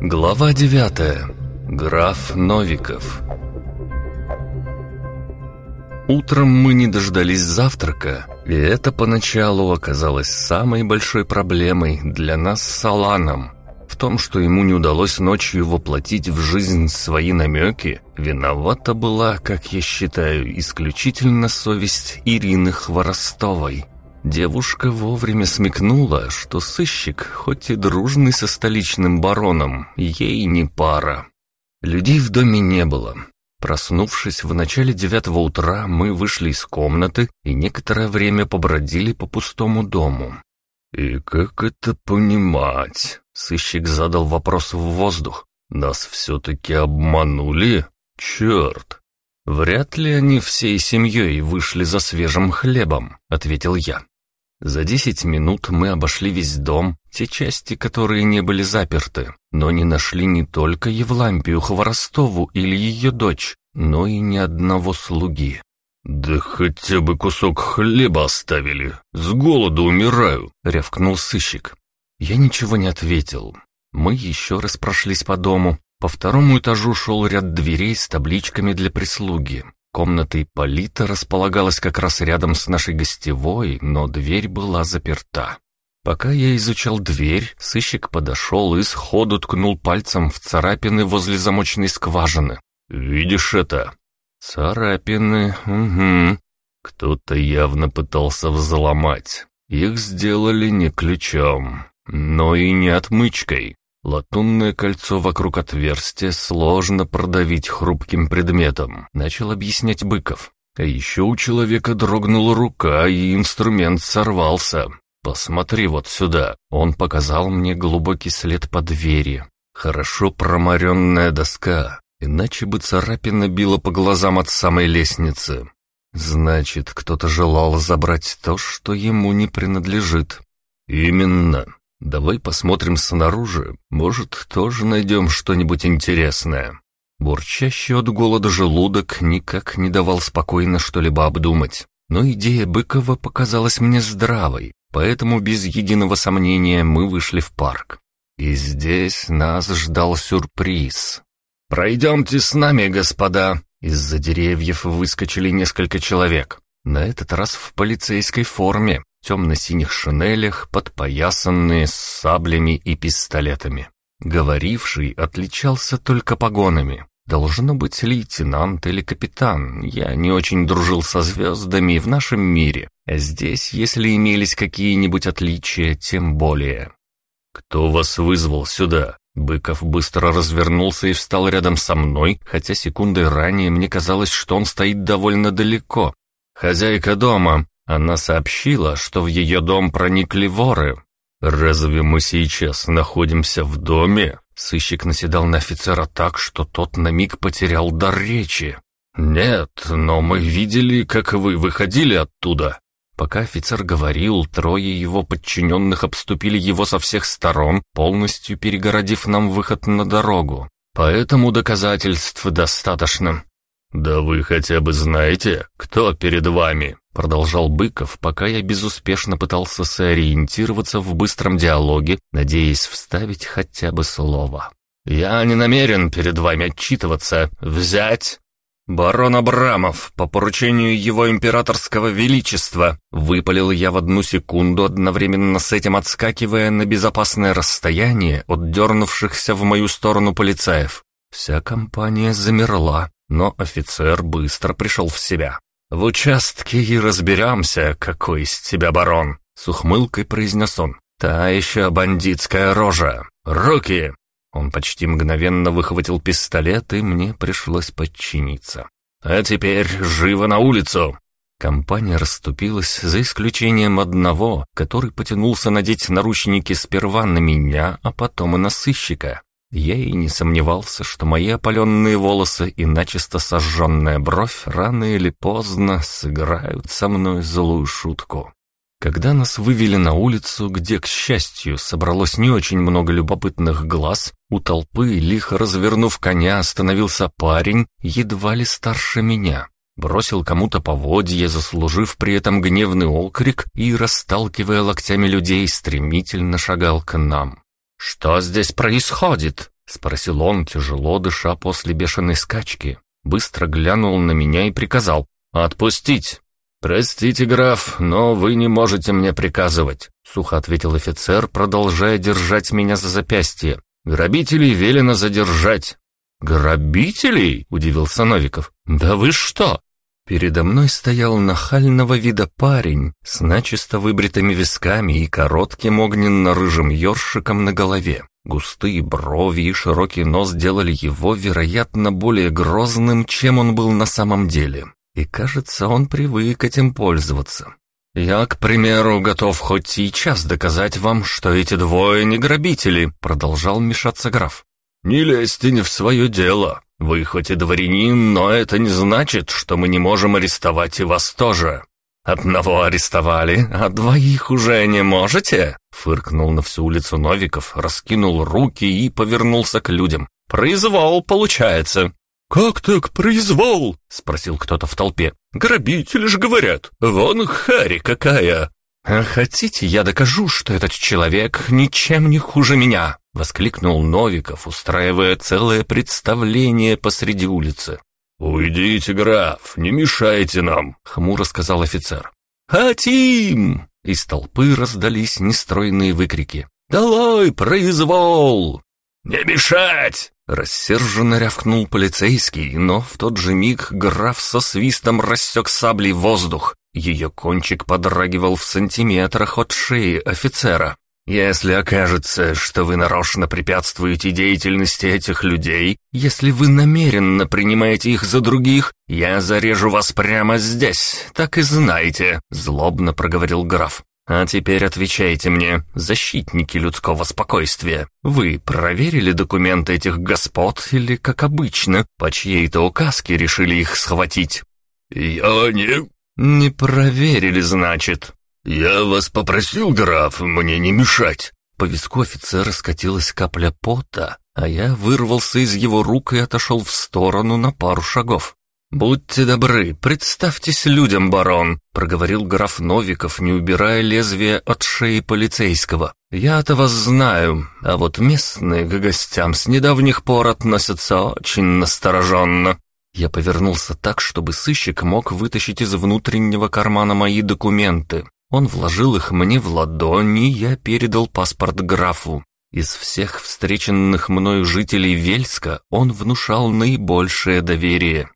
Глава девятая. Граф Новиков. Утром мы не дождались завтрака, и это поначалу оказалось самой большой проблемой для нас с Аланом. В том, что ему не удалось ночью воплотить в жизнь свои намеки, виновата была, как я считаю, исключительно совесть Ирины Хворостовой. Девушка вовремя смекнула, что сыщик, хоть и дружный со столичным бароном, ей не пара. Людей в доме не было, Проснувшись в начале девятого утра, мы вышли из комнаты и некоторое время побродили по пустому дому. «И как это понимать?» — сыщик задал вопрос в воздух. «Нас все-таки обманули? Черт!» «Вряд ли они всей семьей вышли за свежим хлебом», — ответил я. За десять минут мы обошли весь дом, те части, которые не были заперты, но не нашли не только Евлампию Хворостову или ее дочь, но и ни одного слуги. «Да хотя бы кусок хлеба оставили, с голоду умираю», — рявкнул сыщик. Я ничего не ответил. Мы еще раз прошлись по дому. По второму этажу шел ряд дверей с табличками для прислуги. Комната Ипполита располагалась как раз рядом с нашей гостевой, но дверь была заперта. Пока я изучал дверь, сыщик подошел и сходу ткнул пальцем в царапины возле замочной скважины. «Видишь это?» «Царапины, угу. Кто-то явно пытался взломать. Их сделали не ключом, но и не отмычкой. Латунное кольцо вокруг отверстия сложно продавить хрупким предметом, начал объяснять Быков. А еще у человека дрогнула рука, и инструмент сорвался. «Посмотри вот сюда». Он показал мне глубокий след по двери. Хорошо проморенная доска, иначе бы царапина била по глазам от самой лестницы. Значит, кто-то желал забрать то, что ему не принадлежит. Именно. Давай посмотрим снаружи, может, тоже найдем что-нибудь интересное». Бурчащий от голода желудок никак не давал спокойно что-либо обдумать. Но идея Быкова показалась мне здравой, поэтому без единого сомнения мы вышли в парк. И здесь нас ждал сюрприз. «Пройдемте с нами, господа!» Из-за деревьев выскочили несколько человек. На этот раз в полицейской форме, темно-синих шинелях, подпоясанные с саблями и пистолетами. Говоривший отличался только погонами. Должно быть лейтенант или капитан. Я не очень дружил со звездами в нашем мире. А здесь, если имелись какие-нибудь отличия, тем более. «Кто вас вызвал сюда?» Быков быстро развернулся и встал рядом со мной, хотя секундой ранее мне казалось, что он стоит довольно далеко. «Хозяйка дома», она сообщила, что в ее дом проникли воры. «Разве мы сейчас находимся в доме?» Сыщик наседал на офицера так, что тот на миг потерял дар речи. «Нет, но мы видели, как вы выходили оттуда». Пока офицер говорил, трое его подчиненных обступили его со всех сторон, полностью перегородив нам выход на дорогу. Поэтому доказательств достаточно. «Да вы хотя бы знаете, кто перед вами?» Продолжал Быков, пока я безуспешно пытался сориентироваться в быстром диалоге, надеясь вставить хотя бы слово. «Я не намерен перед вами отчитываться. Взять...» «Барон Абрамов, по поручению его императорского величества», выпалил я в одну секунду, одновременно с этим отскакивая на безопасное расстояние от дернувшихся в мою сторону полицаев. Вся компания замерла, но офицер быстро пришел в себя. «В участке и разберемся, какой из тебя барон», — с ухмылкой произнес он. «Та еще бандитская рожа! Руки!» Он почти мгновенно выхватил пистолет, и мне пришлось подчиниться. «А теперь живо на улицу!» Компания расступилась, за исключением одного, который потянулся надеть наручники сперва на меня, а потом и на сыщика. Я и не сомневался, что мои опаленные волосы и начисто сожженная бровь рано или поздно сыграют со мной злую шутку. Когда нас вывели на улицу, где, к счастью, собралось не очень много любопытных глаз, у толпы, лихо развернув коня, остановился парень, едва ли старше меня. бросил кому-то поводье, заслужив при этом гневный окрик и, расталкивая локтями людей, стремительно шагал к нам. «Что здесь происходит?» — спросил он, тяжело дыша после бешеной скачки. Быстро глянул на меня и приказал «Отпустить!» «Простите, граф, но вы не можете мне приказывать», — сухо ответил офицер, продолжая держать меня за запястье. «Грабителей велено задержать». «Грабителей?» — удивился Новиков. «Да вы что?» Передо мной стоял нахального вида парень с начисто выбритыми висками и коротким огненно-рыжим ёршиком на голове. Густые брови и широкий нос делали его, вероятно, более грозным, чем он был на самом деле. И, кажется, он привык этим пользоваться. «Я, к примеру, готов хоть сейчас доказать вам, что эти двое не грабители», — продолжал мешаться граф. «Не лезьте не в свое дело. Вы хоть и дворянин, но это не значит, что мы не можем арестовать и вас тоже. Одного арестовали, а двоих уже не можете?» Фыркнул на всю улицу Новиков, раскинул руки и повернулся к людям. «Произвол получается. «Как так произвол?» — спросил кто-то в толпе. «Грабители ж говорят, вон хари какая!» «А хотите, я докажу, что этот человек ничем не хуже меня?» — воскликнул Новиков, устраивая целое представление посреди улицы. «Уйдите, граф, не мешайте нам», — хмуро сказал офицер. «Хотим!» — из толпы раздались нестройные выкрики. «Долой, произвол!» «Не мешать!» — рассерженно рявкнул полицейский, но в тот же миг граф со свистом рассек саблей воздух. Ее кончик подрагивал в сантиметрах от шеи офицера. «Если окажется, что вы нарочно препятствуете деятельности этих людей, если вы намеренно принимаете их за других, я зарежу вас прямо здесь, так и знаете», — злобно проговорил граф. «А теперь отвечайте мне, защитники людского спокойствия. Вы проверили документы этих господ или, как обычно, по чьей-то указке решили их схватить?» «Я не...» «Не проверили, значит?» «Я вас попросил, граф, мне не мешать». По виску офицера скатилась капля пота, а я вырвался из его рук и отошел в сторону на пару шагов. «Будьте добры, представьтесь людям, барон», — проговорил граф Новиков, не убирая лезвие от шеи полицейского. «Я-то вас знаю, а вот местные к гостям с недавних пор относятся очень настороженно. Я повернулся так, чтобы сыщик мог вытащить из внутреннего кармана мои документы. Он вложил их мне в ладонь, и я передал паспорт графу. Из всех встреченных мною жителей Вельска он внушал наибольшее доверие.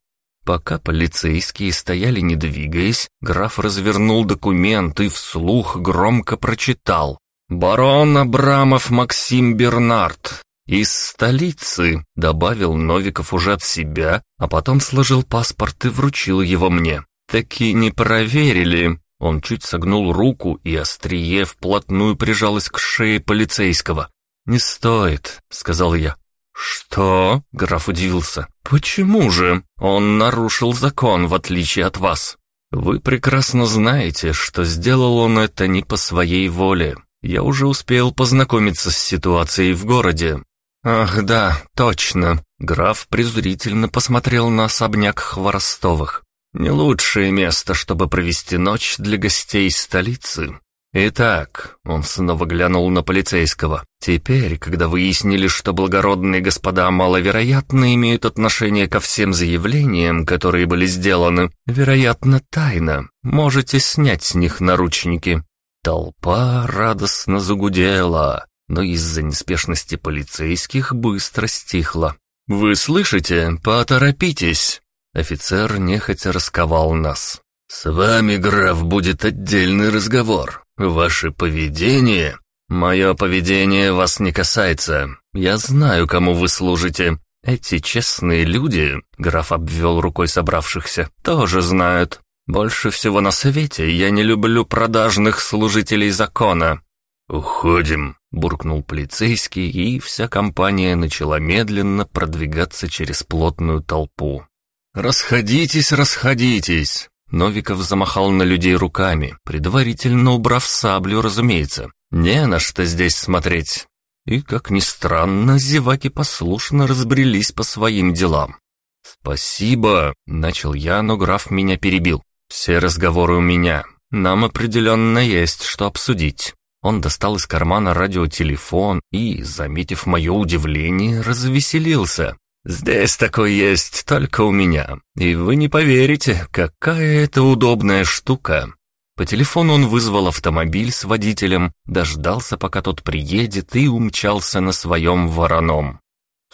Пока полицейские стояли не двигаясь, граф развернул документ и вслух громко прочитал. «Барон Абрамов Максим Бернард, из столицы», — добавил Новиков уже от себя, а потом сложил паспорт и вручил его мне. «Таки не проверили. Он чуть согнул руку, и острие вплотную прижалось к шее полицейского. «Не стоит», — сказал я. «Что?» — граф удивился. «Почему же? Он нарушил закон, в отличие от вас. Вы прекрасно знаете, что сделал он это не по своей воле. Я уже успел познакомиться с ситуацией в городе. «Ах, да, точно!» Граф презрительно посмотрел на особняк Хворостовых. Не лучшее место, чтобы провести ночь для гостей столицы. Итак, он снова глянул на полицейского. Теперь, когда выяснили, что благородные господа маловероятно имеют отношение ко всем заявлениям, которые были сделаны, вероятно, тайно, можете снять с них наручники. Толпа радостно загудела, но из-за неспешности полицейских быстро стихла. «Вы слышите? Поторопитесь!» Офицер нехотя расковал нас. «С вами, граф, будет отдельный разговор. Ваше поведение...» «Мое поведение вас не касается. Я знаю, кому вы служите. Эти честные люди, — граф обвел рукой собравшихся, — тоже знают. Больше всего на свете я не люблю продажных служителей закона». «Уходим», — буркнул полицейский, и вся компания начала медленно продвигаться через плотную толпу. «Расходитесь, расходитесь!» Новиков замахал на людей руками, предварительно убрав саблю, разумеется. «Не на что здесь смотреть!» И, как ни странно, зеваки послушно разбрелись по своим делам. «Спасибо», — начал я, но граф меня перебил. «Все разговоры у меня. Нам определенно есть что обсудить». Он достал из кармана радиотелефон и, заметив мое удивление, развеселился. «Здесь такой есть только у меня, и вы не поверите, какая это удобная штука. По телефону он вызвал автомобиль с водителем, дождался, пока тот приедет, и умчался на своем вороном.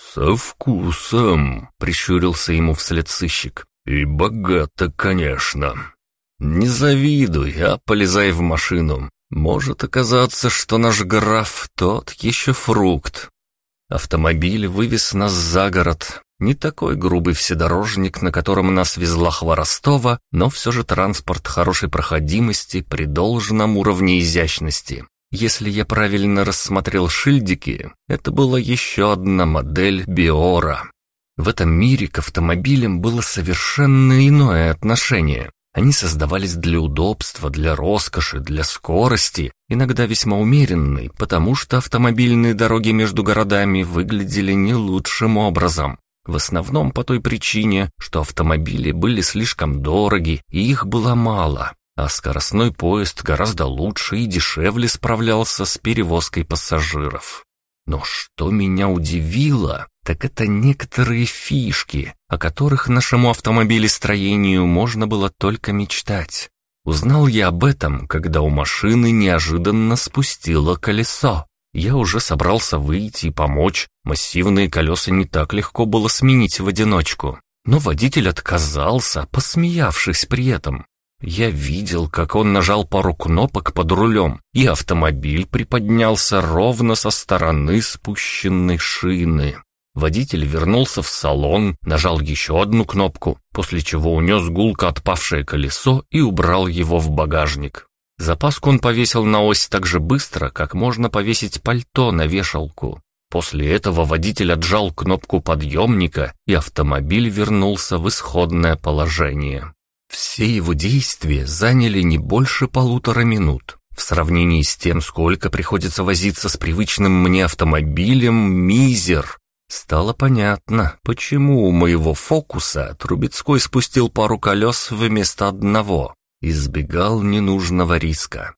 «Со вкусом!» — прищурился ему вслед сыщик. «И богато, конечно!» «Не завидуй, а полезай в машину. Может оказаться, что наш граф тот еще фрукт». Автомобиль вывез нас за город, не такой грубый вседорожник, на котором нас везла Хворостова, но все же транспорт хорошей проходимости при должном уровне изящности. Если я правильно рассмотрел шильдики, это была еще одна модель Биора. В этом мире к автомобилям было совершенно иное отношение. Они создавались для удобства, для роскоши, для скорости, иногда весьма умеренной, потому что автомобильные дороги между городами выглядели не лучшим образом. В основном по той причине, что автомобили были слишком дороги и их было мало, а скоростной поезд гораздо лучше и дешевле справлялся с перевозкой пассажиров. Но что меня удивило, так это некоторые фишки, о которых нашему автомобилестроению можно было только мечтать. Узнал я об этом, когда у машины неожиданно спустило колесо. Я уже собрался выйти и помочь, массивные колеса не так легко было сменить в одиночку. Но водитель отказался, посмеявшись при этом. Я видел, как он нажал пару кнопок под рулем, и автомобиль приподнялся ровно со стороны спущенной шины. Водитель вернулся в салон, нажал еще одну кнопку, после чего унес гулко отпавшее колесо и убрал его в багажник. Запаску он повесил на ось так же быстро, как можно повесить пальто на вешалку. После этого водитель отжал кнопку подъемника, и автомобиль вернулся в исходное положение. Все его действия заняли не больше полутора минут. В сравнении с тем, сколько приходится возиться с привычным мне автомобилем, мизер. Стало понятно, почему у моего фокуса Трубецкой спустил пару колес вместо одного избегал ненужного риска.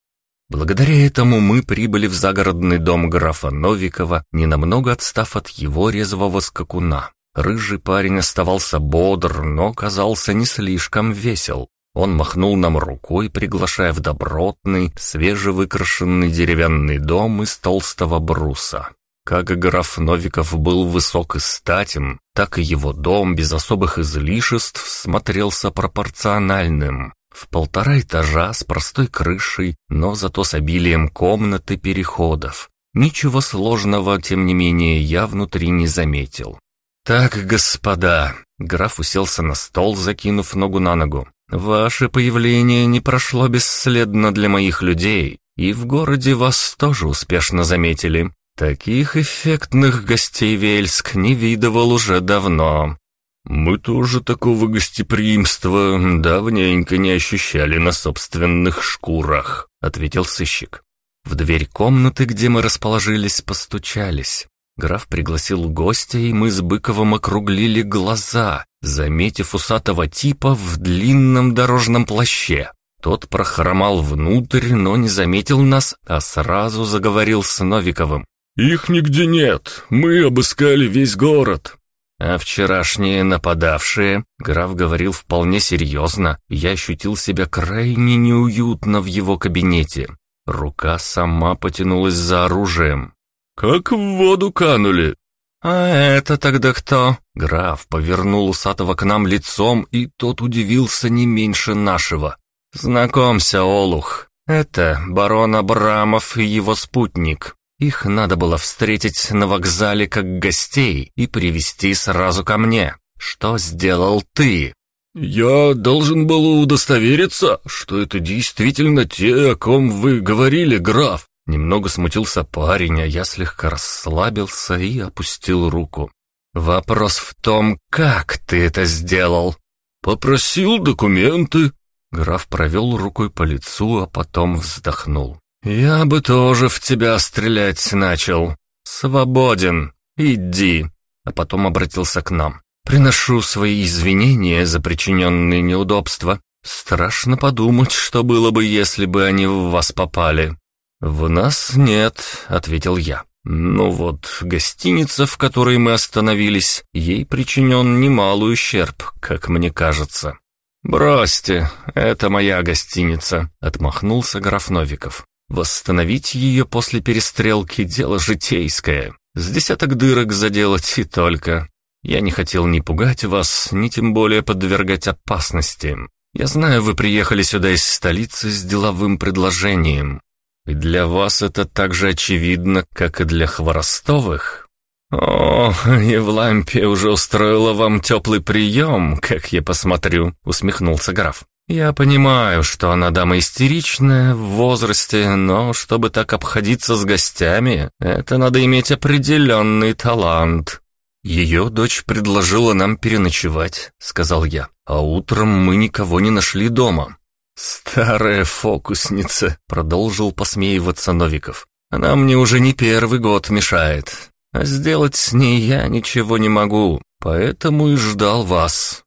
Благодаря этому мы прибыли в загородный дом графа Новикова, ненамного отстав от его резвого скакуна. Рыжий парень оставался бодр, но казался не слишком весел. Он махнул нам рукой, приглашая в добротный, свежевыкрашенный деревянный дом из толстого бруса. Как граф Новиков был высок и статен, так и его дом без особых излишеств смотрелся пропорциональным. В полтора этажа с простой крышей, но зато с обилием комнат и переходов. Ничего сложного, тем не менее, я внутри не заметил. «Так, господа», — граф уселся на стол, закинув ногу на ногу. «Ваше появление не прошло бесследно для моих людей, и в городе вас тоже успешно заметили. Таких эффектных гостей Вельск не видывал уже давно. «Мы тоже такого гостеприимства давненько не ощущали на собственных шкурах», — ответил сыщик. В дверь комнаты, где мы расположились, постучались. Граф пригласил гостя, и мы с Быковым округлили глаза, заметив усатого типа в длинном дорожном плаще. Тот прохромал внутрь, но не заметил нас, а сразу заговорил с Новиковым. «Их нигде нет. Мы обыскали весь город. А вчерашние нападавшие, граф говорил вполне серьезно, я ощутил себя крайне неуютно в его кабинете. Рука сама потянулась за оружием. «Как в воду канули!» «А это тогда кто?» Граф повернул усатого к нам лицом, и тот удивился не меньше нашего. «Знакомься, Олух, это барон Абрамов и его спутник. Их надо было встретить на вокзале как гостей и привести сразу ко мне. Что сделал ты?» «Я должен был удостовериться, что это действительно те, о ком вы говорили, граф». Немного смутился парень, а я слегка расслабился и опустил руку. «Вопрос в том, как ты это сделал?» «Попросил документы». Граф провел рукой по лицу, а потом вздохнул. «Я бы тоже в тебя стрелять начал. Свободен. Иди». А потом обратился к нам. Приношу свои извинения за причиненные неудобства. Страшно подумать, что было бы, если бы они в вас попали». «В нас нет», — ответил я. «Ну вот, гостиница, в которой мы остановились, ей причинен немалый ущерб, как мне кажется». «Бросьте, это моя гостиница», — отмахнулся граф Новиков. «Восстановить ее после перестрелки — дело житейское. С десяток дырок заделать и только. Я не хотел ни пугать вас, ни тем более подвергать опасности. Я знаю, вы приехали сюда из столицы с деловым предложением. Для вас это так же очевидно, как и для Хворостовых. О, Евлампия уже устроила вам теплый прием, как я посмотрю, усмехнулся граф. Я понимаю, что она дама истеричная в возрасте, но чтобы так обходиться с гостями, это надо иметь определенный талант. Ее дочь предложила нам переночевать, сказал я, а утром мы никого не нашли дома. «Старая фокусница», — продолжил посмеиваться Новиков. «Она мне уже не первый год мешает, а сделать с ней я ничего не могу, поэтому и ждал вас».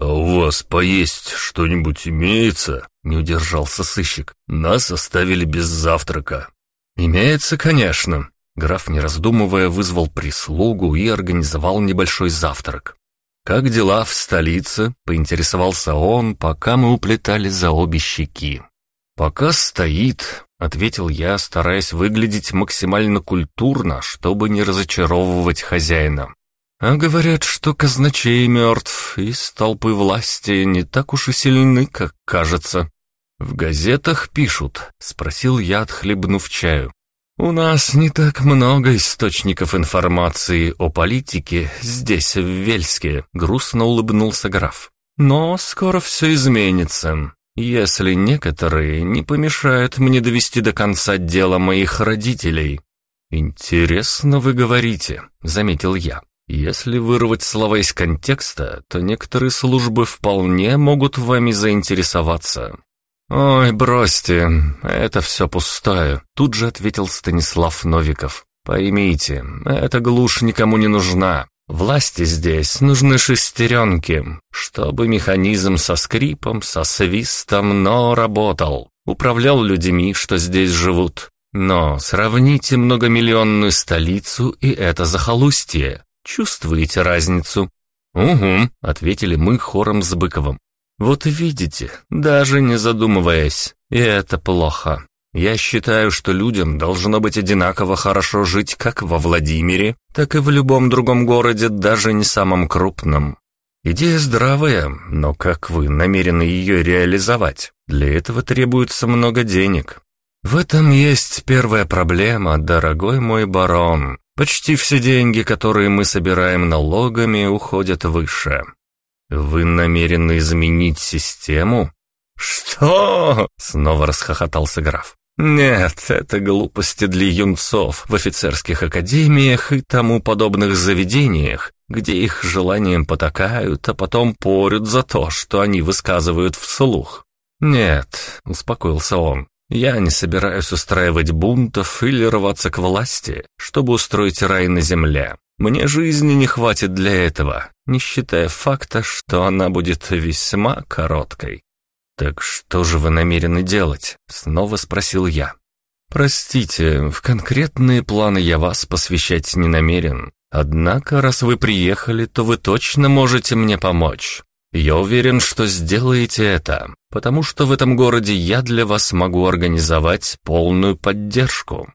«А у вас поесть что-нибудь имеется?» — не удержался сыщик. «Нас оставили без завтрака». «Имеется, конечно». Граф, не раздумывая, вызвал прислугу и организовал небольшой завтрак. «Как дела в столице?» — поинтересовался он, пока мы уплетали за обе щеки. «Пока стоит», — ответил я, стараясь выглядеть максимально культурно, чтобы не разочаровывать хозяина. «А говорят, что казначей мертв, и столпы власти не так уж и сильны, как кажется». «В газетах пишут?» — спросил я, отхлебнув чаю. «У нас не так много источников информации о политике здесь, в Вельске», — грустно улыбнулся граф. «Но скоро все изменится, если некоторые не помешают мне довести до конца дело моих родителей». «Интересно вы говорите», — заметил я. «Если вырвать слова из контекста, то некоторые службы вполне могут вами заинтересоваться. «Ой, бросьте, это все пустое», — тут же ответил Станислав Новиков. «Поймите, эта глушь никому не нужна. Власти здесь нужны шестеренки, чтобы механизм со скрипом, со свистом, но работал, управлял людьми, что здесь живут. Но сравните многомиллионную столицу и это захолустье. Чувствуете разницу?» «Угу», — ответили мы хором с Быковым. Вот видите, даже не задумываясь, и это плохо. Я считаю, что людям должно быть одинаково хорошо жить как во Владимире, так и в любом другом городе, даже не самом крупном. Идея здравая, но как вы намерены ее реализовать? Для этого требуется много денег. В этом есть первая проблема, дорогой мой барон. Почти все деньги, которые мы собираем налогами, уходят выше. «Вы намерены изменить систему?» «Что?» — снова расхохотался граф. «Нет, это глупости для юнцов в офицерских академиях и тому подобных заведениях, где их желанием потакают, а потом порют за то, что они высказывают вслух. Нет», — успокоился он, — «я не собираюсь устраивать бунтов или рваться к власти, чтобы устроить рай на земле. Мне жизни не хватит для этого, не считая факта, что она будет весьма короткой. «Так что же вы намерены делать?» — снова спросил я. «Простите, в конкретные планы я вас посвящать не намерен. Однако, раз вы приехали, то вы точно можете мне помочь. Я уверен, что сделаете это, потому что в этом городе я для вас могу организовать полную поддержку».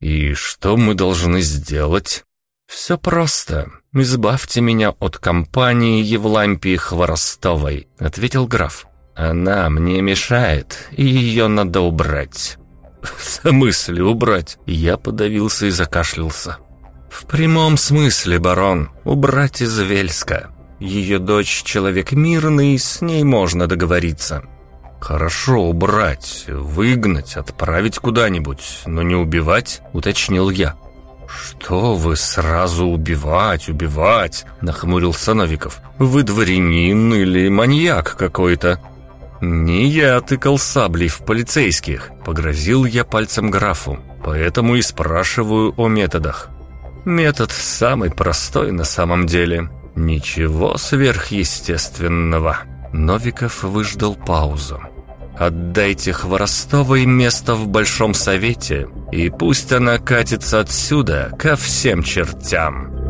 «И что мы должны сделать?» «Все просто. Избавьте меня от компании Евлампии Хворостовой», — ответил граф. «Она мне мешает, и ее надо убрать». «В смысле убрать?» Я подавился и закашлялся. «В прямом смысле, барон, убрать из Вельска. Ее дочь человек мирный, с ней можно договориться». «Хорошо, убрать, выгнать, отправить куда-нибудь, но не убивать», — уточнил я. «Что вы сразу убивать, убивать?» — нахмурился Новиков. «Вы дворянин или маньяк какой-то?» «Не я тыкал саблей в полицейских», — погрозил я пальцем графу. «Поэтому и спрашиваю о методах». «Метод самый простой на самом деле. Ничего сверхъестественного. Новиков выждал паузу. Отдайте Хворостовой место в Большом Совете, и пусть она катится отсюда ко всем чертям.